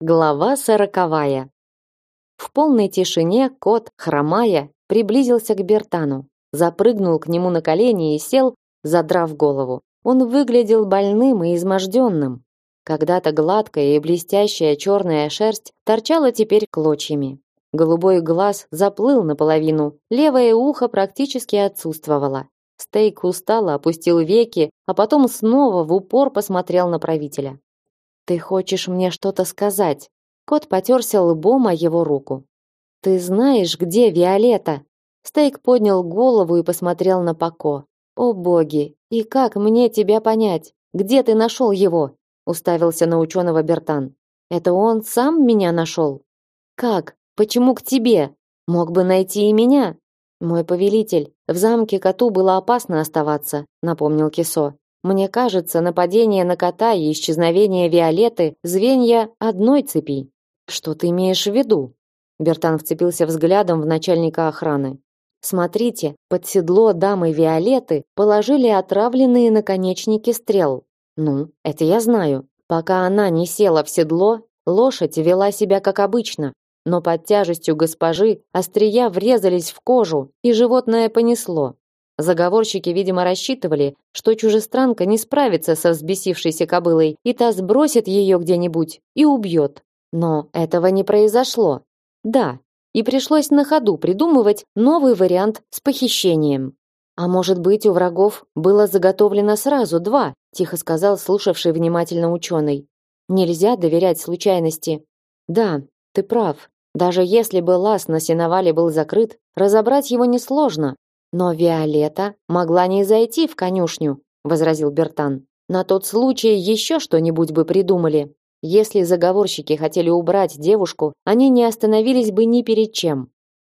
Глава сороковая. В полной тишине кот, хромая, приблизился к Бертану, запрыгнул к нему на колени и сел, задрав голову. Он выглядел больным и изможденным. Когда-то гладкая и блестящая черная шерсть торчала теперь клочьями. Голубой глаз заплыл наполовину, левое ухо практически отсутствовало. Стейк устало опустил веки, а потом снова в упор посмотрел на правителя. Ты хочешь мне что-то сказать? Кот потерся лбом о его руку. Ты знаешь, где Виолетта? Стейк поднял голову и посмотрел на Пако. О боги, и как мне тебя понять? Где ты нашел его? Уставился на ученого Бертан. Это он сам меня нашел? Как? Почему к тебе? Мог бы найти и меня. Мой повелитель, в замке коту было опасно оставаться, напомнил Кисо. Мне кажется, нападение на кота и исчезновение Виолетты звенья одной цепи. Что ты имеешь в виду? Бертан вцепился взглядом в начальника охраны. Смотрите, под седло дамы Виолетты положили отравленные наконечники стрел. Ну, это я знаю. Пока она не села в седло, лошадь вела себя как обычно, но под тяжестью госпожи острия врезались в кожу, и животное понесло. Заговорщики, видимо, рассчитывали, что чужестранка не справится со взбесившейся кобылой, и та сбросит ее где-нибудь и убьет. Но этого не произошло. Да, и пришлось на ходу придумывать новый вариант с похищением. А может быть, у врагов было заготовлено сразу два, тихо сказал слушавший внимательно ученый. Нельзя доверять случайности. Да, ты прав. Даже если бы лаз на сеновале был закрыт, разобрать его несложно, но Виолетта могла не зайти в конюшню, возразил Бертан. На тот случай еще что-нибудь бы придумали. Если заговорщики хотели убрать девушку, они не остановились бы ни перед чем.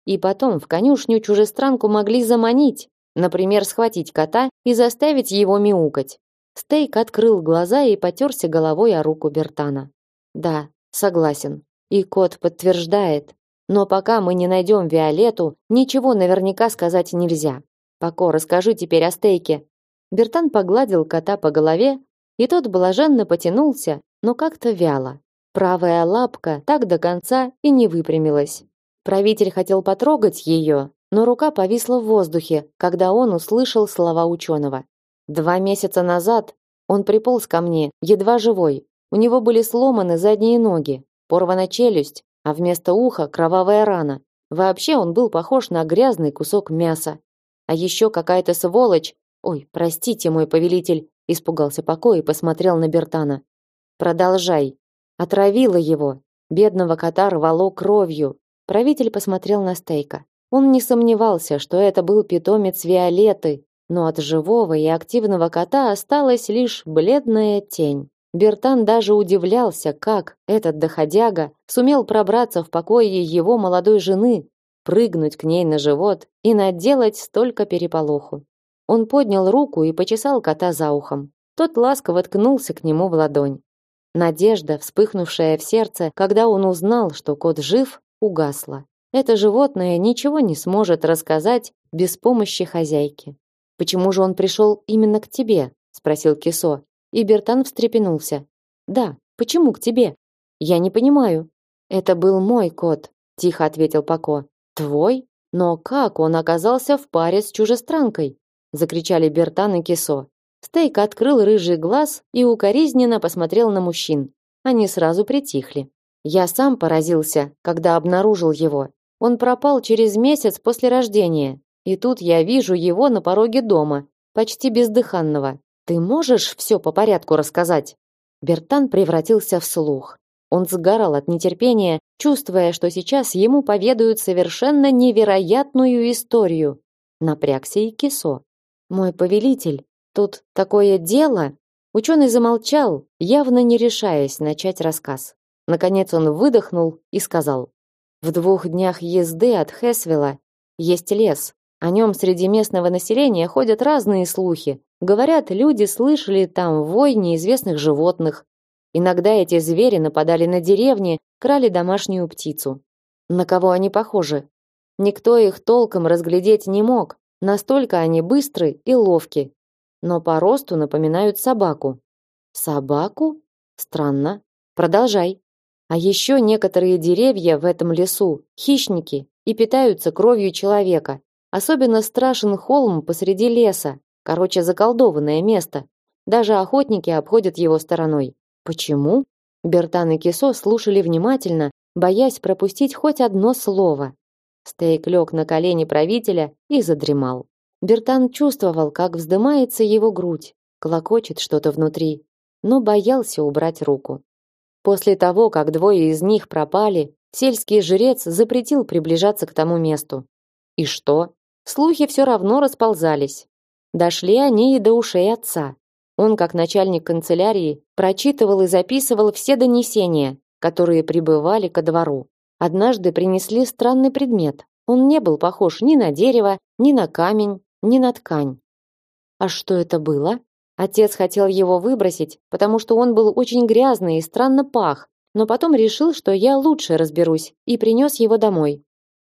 И потом в конюшню чужестранку могли заманить, например, схватить кота и заставить его мяукать. Стейк открыл глаза и потерся головой о руку Бертана. Да, согласен. И кот подтверждает, но пока мы не найдем Виолетту, ничего наверняка сказать нельзя. Поко расскажи теперь о стейке. Бертан погладил кота по голове, и тот блаженно потянулся, но как-то вяло. Правая лапка так до конца и не выпрямилась. Правитель хотел потрогать ее, но рука повисла в воздухе, когда он услышал слова ученого. Два месяца назад он приполз ко мне, едва живой. У него были сломаны задние ноги, порвана челюсть, а вместо уха кровавая рана. Вообще он был похож на грязный кусок мяса. А еще какая-то сволочь. Ой, простите, мой повелитель, испугался покой и посмотрел на Бертана. Продолжай. Отравила его. Бедного кота рвало кровью. Правитель посмотрел на Стейка. Он не сомневался, что это был питомец Виолетты, но от живого и активного кота осталась лишь бледная тень. Бертан даже удивлялся, как этот доходяга сумел пробраться в покое его молодой жены, прыгнуть к ней на живот и наделать столько переполоху. Он поднял руку и почесал кота за ухом. Тот ласково ткнулся к нему в ладонь. Надежда, вспыхнувшая в сердце, когда он узнал, что кот жив, угасла. Это животное ничего не сможет рассказать без помощи хозяйки. Почему же он пришел именно к тебе? спросил Кисо, и Бертан встрепенулся. Да, почему к тебе? Я не понимаю. Это был мой кот, тихо ответил Пако. Твой? Но как он оказался в паре с чужестранкой? закричали Бертан и Кисо. Стейк открыл рыжий глаз и укоризненно посмотрел на мужчин. Они сразу притихли. Я сам поразился, когда обнаружил его. Он пропал через месяц после рождения, и тут я вижу его на пороге дома, почти бездыханного. Ты можешь все по порядку рассказать? Бертан превратился в слух. Он сгорал от нетерпения, чувствуя, что сейчас ему поведают совершенно невероятную историю. Напрягся и Кисо. Мой повелитель, тут такое дело. Ученый замолчал, явно не решаясь начать рассказ. Наконец он выдохнул и сказал: "В двух днях езды от Хесвела есть лес. О нем среди местного населения ходят разные слухи, Говорят, люди слышали там вой неизвестных животных. Иногда эти звери нападали на деревни, крали домашнюю птицу. На кого они похожи? Никто их толком разглядеть не мог, настолько они быстры и ловки. Но по росту напоминают собаку. Собаку? Странно. Продолжай. А еще некоторые деревья в этом лесу хищники и питаются кровью человека. Особенно страшен холм посреди леса. Короче, заколдованное место. Даже охотники обходят его стороной. Почему? Бертан и Кисо слушали внимательно, боясь пропустить хоть одно слово. Стейк лег на колени правителя и задремал. Бертан чувствовал, как вздымается его грудь, клокочет что-то внутри, но боялся убрать руку. После того, как двое из них пропали, сельский жрец запретил приближаться к тому месту. И что? Слухи все равно расползались. Дошли они и до ушей отца. Он, как начальник канцелярии, прочитывал и записывал все донесения, которые прибывали ко двору. Однажды принесли странный предмет. Он не был похож ни на дерево, ни на камень, ни на ткань. А что это было? Отец хотел его выбросить, потому что он был очень грязный и странно пах, но потом решил, что я лучше разберусь, и принес его домой.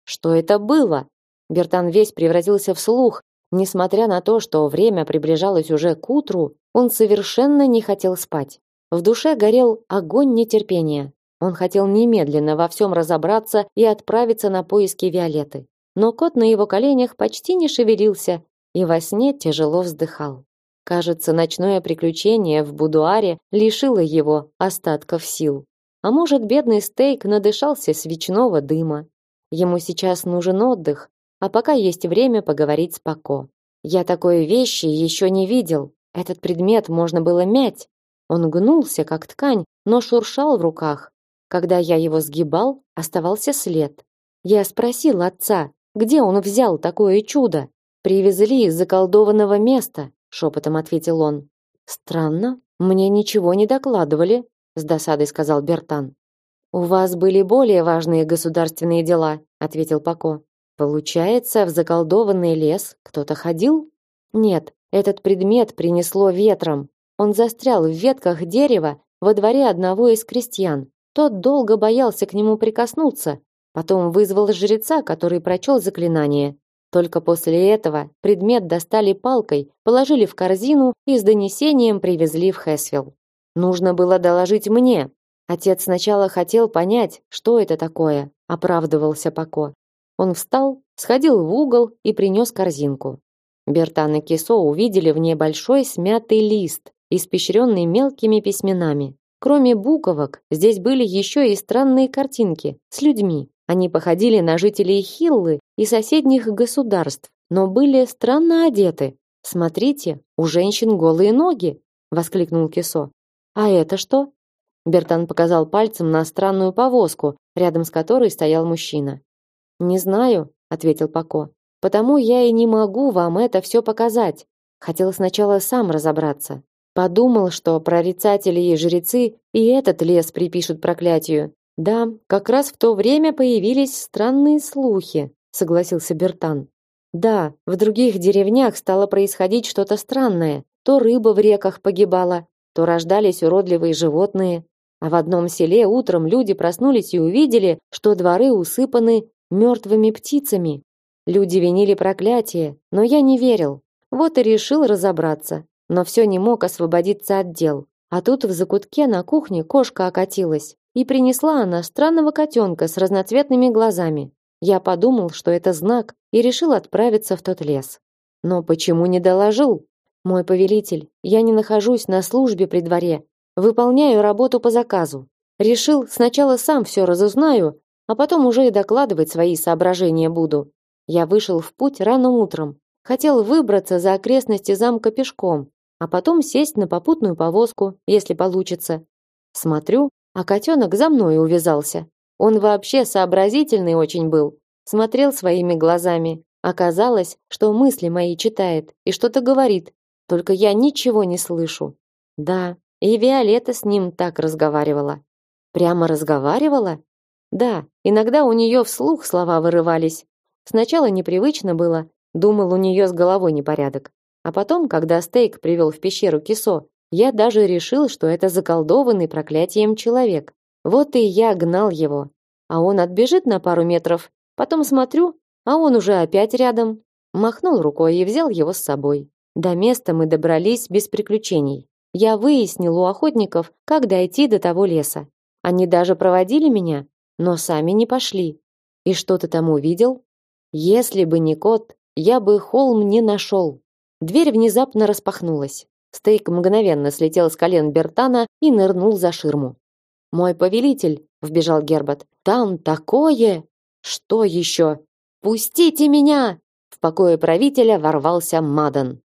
Что это было? Бертан весь превратился в слух, несмотря на то, что время приближалось уже к утру, он совершенно не хотел спать. В душе горел огонь нетерпения. Он хотел немедленно во всем разобраться и отправиться на поиски Виолеты. Но кот на его коленях почти не шевелился и во сне тяжело вздыхал. Кажется, ночное приключение в будуаре лишило его остатков сил. А может, бедный стейк надышался свечного дыма. Ему сейчас нужен отдых, а пока есть время поговорить с Пако. Я такой вещи еще не видел. Этот предмет можно было мять. Он гнулся, как ткань, но шуршал в руках, когда я его сгибал, оставался след. Я спросил отца, где он взял такое чудо. Привезли из заколдованного места, шепотом ответил он. Странно, мне ничего не докладывали, с досадой сказал Бертан. У вас были более важные государственные дела, ответил Пако. Получается, в заколдованный лес кто-то ходил? Нет, этот предмет принесло ветром. Он застрял в ветках дерева во дворе одного из крестьян. Тот долго боялся к нему прикоснуться, потом вызвал жреца, который прочел заклинание. Только после этого предмет достали палкой, положили в корзину и с донесением привезли в Хэсвилл. Нужно было доложить мне. Отец сначала хотел понять, что это такое, оправдывался Пако. Он встал, сходил в угол и принес корзинку. Бертан и Кисо увидели в ней большой смятый лист, испещренный мелкими письменами. Кроме буковок, здесь были еще и странные картинки с людьми. Они походили на жителей Хиллы и соседних государств, но были странно одеты. Смотрите, у женщин голые ноги, воскликнул Кисо. А это что? Бертан показал пальцем на странную повозку, рядом с которой стоял мужчина. Не знаю, ответил Пако. Потому я и не могу вам это все показать. Хотел сначала сам разобраться. Подумал, что прорицатели и жрецы и этот лес припишут проклятию. Да, как раз в то время появились странные слухи, согласился Бертан. Да, в других деревнях стало происходить что-то странное. То рыба в реках погибала, то рождались уродливые животные, а в одном селе утром люди проснулись и увидели, что дворы усыпаны мертвыми птицами. Люди винили проклятие, но я не верил. Вот и решил разобраться но все не мог освободиться от дел. А тут в закутке на кухне кошка окатилась, и принесла она странного котенка с разноцветными глазами. Я подумал, что это знак, и решил отправиться в тот лес. Но почему не доложил? Мой повелитель, я не нахожусь на службе при дворе, выполняю работу по заказу. Решил, сначала сам все разузнаю, а потом уже и докладывать свои соображения буду. Я вышел в путь рано утром. Хотел выбраться за окрестности замка пешком, а потом сесть на попутную повозку, если получится. Смотрю, а котенок за мной увязался. Он вообще сообразительный очень был. Смотрел своими глазами. Оказалось, что мысли мои читает и что-то говорит. Только я ничего не слышу. Да, и Виолетта с ним так разговаривала. Прямо разговаривала? Да, иногда у нее вслух слова вырывались. Сначала непривычно было, думал, у нее с головой непорядок. А потом, когда Стейк привел в пещеру Кисо, я даже решил, что это заколдованный проклятием человек. Вот и я гнал его. А он отбежит на пару метров, потом смотрю, а он уже опять рядом. Махнул рукой и взял его с собой. До места мы добрались без приключений. Я выяснил у охотников, как дойти до того леса. Они даже проводили меня, но сами не пошли. И что ты там увидел? Если бы не кот, я бы холм не нашел. Дверь внезапно распахнулась. Стейк мгновенно слетел с колен Бертана и нырнул за ширму. Мой повелитель, вбежал Гербат. Там такое! Что еще? Пустите меня! В покое правителя ворвался Мадан.